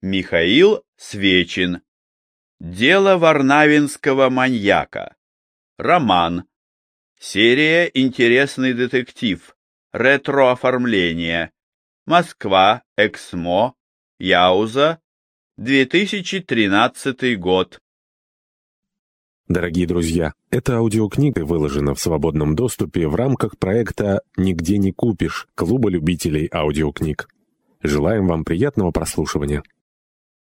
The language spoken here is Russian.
Михаил Свечин. Дело варнавинского маньяка. Роман. Серия «Интересный детектив». Ретро-оформление. Москва. Эксмо. Яуза. 2013 год. Дорогие друзья, эта аудиокнига выложена в свободном доступе в рамках проекта «Нигде не купишь» Клуба любителей аудиокниг. Желаем вам приятного прослушивания.